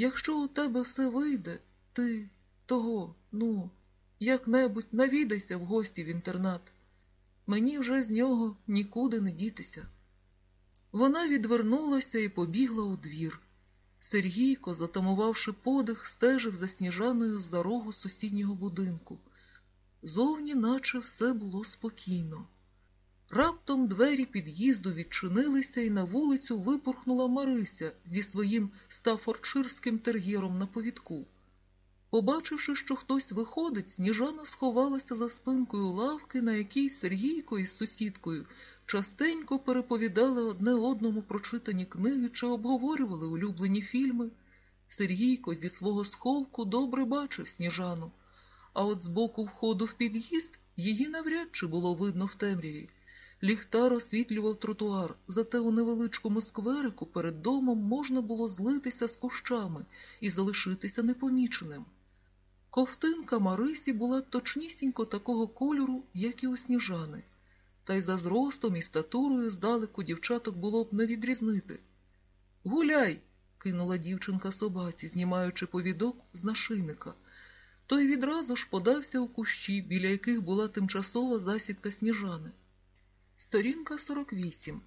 Якщо у тебе все вийде, ти того, ну, як-небудь навідайся в гості в інтернат. Мені вже з нього нікуди не дітися. Вона відвернулася і побігла у двір. Сергійко, затамувавши подих, стежив за сніжаною з-за рогу сусіднього будинку. Зовні, наче все було спокійно. Раптом двері під'їзду відчинилися, і на вулицю випорхнула Марися зі своїм стафордширським тер'єром на повідку. Побачивши, що хтось виходить, сніжана сховалася за спинкою лавки, на якій Сергійко із сусідкою частенько переповідали одне одному прочитані книги чи обговорювали улюблені фільми. Сергійко зі свого сховку добре бачив сніжану, а от з боку входу в під'їзд її навряд чи було видно в темряві. Ліхтар освітлював тротуар, зате у невеличкому скверику перед домом можна було злитися з кущами і залишитися непоміченим. Ковтинка Марисі була точнісінько такого кольору, як і у сніжани, та й за зростом і статурою здалеку дівчаток було б не відрізнити. Гуляй! кинула дівчинка собаці, знімаючи повідок з нашийника. Той відразу ж подався у кущі, біля яких була тимчасова засідка сніжани. Сторінка 48.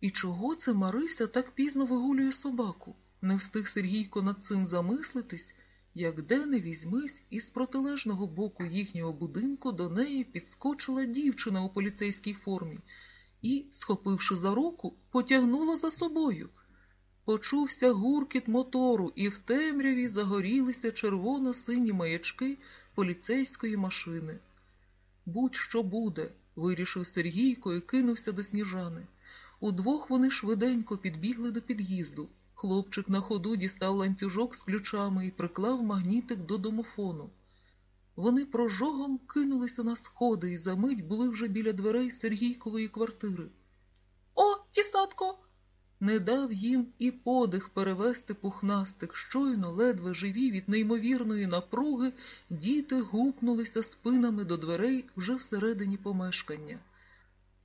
І чого це Марися так пізно вигулює собаку? Не встиг Сергійко над цим замислитись, як де не візьмись, із протилежного боку їхнього будинку до неї підскочила дівчина у поліцейській формі і, схопивши за руку, потягнула за собою. Почувся гуркіт мотору, і в темряві загорілися червоно-сині маячки поліцейської машини. Будь-що буде, вирішив Сергійко і кинувся до сніжани. Удвох вони швиденько підбігли до під'їзду. Хлопчик на ходу дістав ланцюжок з ключами і приклав магнітик до домофону. Вони прожогом кинулися на сходи і за мить були вже біля дверей Сергійкової квартири. О, тісатко! Не дав їм і подих перевести пухнастик. Щойно, ледве живі від неймовірної напруги, діти гупнулися спинами до дверей вже всередині помешкання.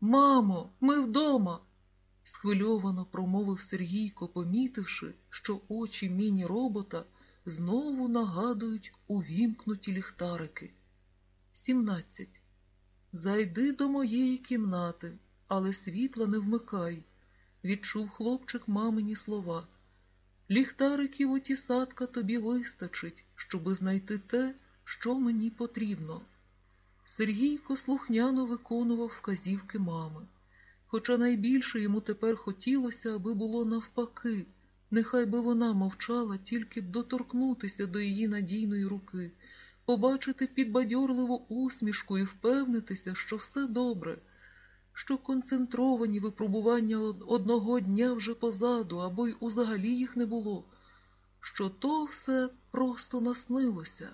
Мамо, ми вдома. схвильовано промовив Сергійко, помітивши, що очі міні-робота знову нагадують увімкнуті ліхтарики. 17. Зайди до моєї кімнати, але світла не вмикай відчув хлопчик мамині слова. Ліхтариків у тісатка тобі вистачить, щоби знайти те, що мені потрібно. Сергійко слухняно виконував вказівки мами. Хоча найбільше йому тепер хотілося, аби було навпаки, нехай би вона мовчала, тільки б доторкнутися до її надійної руки, побачити підбадьорливу усмішку і впевнитися, що все добре що концентровані випробування одного дня вже позаду, або й узагалі їх не було, що то все просто наснилося.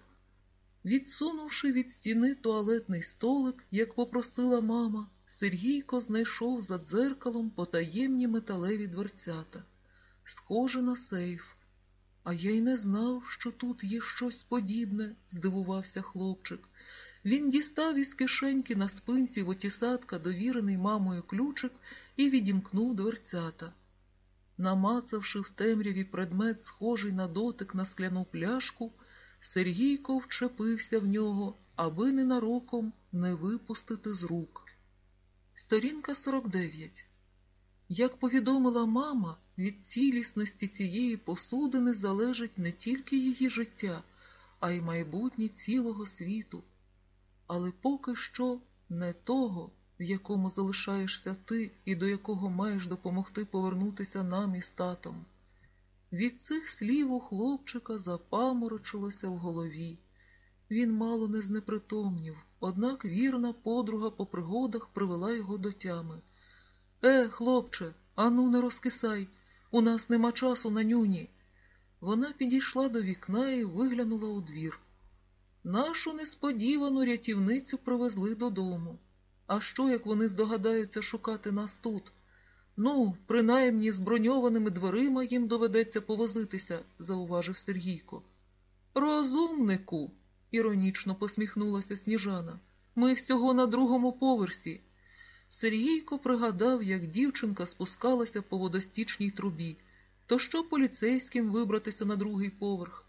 Відсунувши від стіни туалетний столик, як попросила мама, Сергійко знайшов за дзеркалом потаємні металеві дверцята, схоже на сейф. А я й не знав, що тут є щось подібне, здивувався хлопчик. Він дістав із кишеньки на спинці вотісатка довірений мамою ключик і відімкнув дверцята. Намацавши в темряві предмет, схожий на дотик на скляну пляшку, Сергійко вчепився в нього, аби ненароком не випустити з рук. Сторінка 49. Як повідомила мама, від цілісності цієї посудини залежить не тільки її життя, а й майбутнє цілого світу але поки що не того, в якому залишаєшся ти і до якого маєш допомогти повернутися нам із татом. Від цих слів у хлопчика запаморочилося в голові. Він мало не знепритомнів, однак вірна подруга по пригодах привела його до тями. Е, хлопче, ану, не розкисай, у нас нема часу на нюні. Вона підійшла до вікна і виглянула у двір. Нашу несподівану рятівницю привезли додому. А що, як вони здогадаються шукати нас тут? Ну, принаймні з броньованими дверима їм доведеться повозитися, зауважив Сергійко. Розумнику, іронічно посміхнулася сніжана. Ми всього на другому поверсі. Сергійко пригадав, як дівчинка спускалася по водостічній трубі. то що поліцейським вибратися на другий поверх?